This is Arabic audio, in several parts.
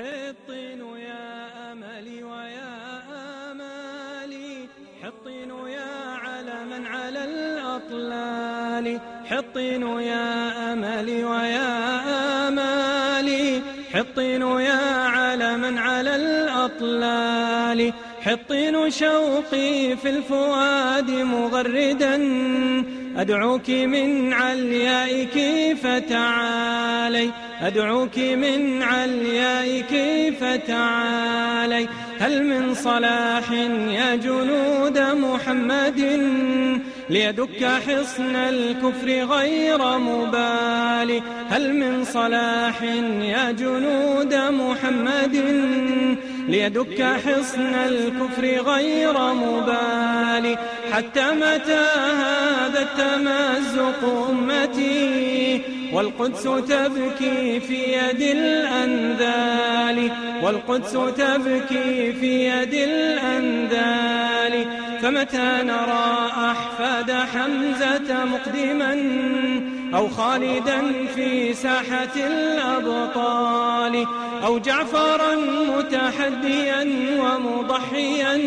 حطين يا أملي ويا آمالي حطين يا علما على الأطلال حطين يا أملي ويا آمالي حطين يا علما على الأطلال. حطين شوقي في الفؤاد مغردا أدعوك من عليائك فتعالي أدعوك من عليائك فتعالي. هل من صلاح يا جنود محمد؟ ليدك حصن الكفر غير مبالي. هل من صلاح يا جنود محمد؟ ليدك حصن الكفر غير مبالي حتى متى هذا التمزق أمتي؟ والقدس تبكي في يد الأنذال. والقدس تبكي في يد الأنذال. فمتى نرى أحفاد حمزة مقدما أو خالدا في ساحة الأبطال؟ أو جعفرا متحديا ومضحيا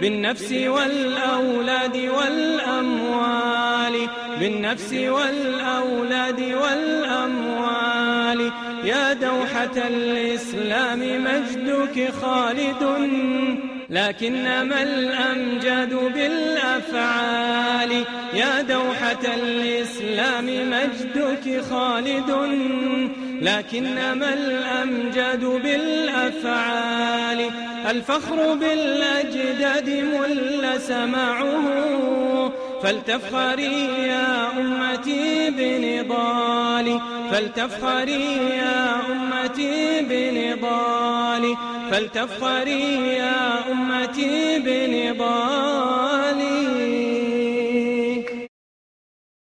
بالنفس والأولاد والأموال بالنفس والأولاد والأموال. يا دوحة الإسلام مجدك خالد لكنما الأمجاد بالأفعال. يا دوحة الإسلام مجدك خالد لكنما الأمجاد بالأفعال الفخر بالأجداد مل سمعه. فلتفخري يا أمتي بنضالي فلتفخري يا أمتي بنضالي فلتفخري يا أمتي بنضالي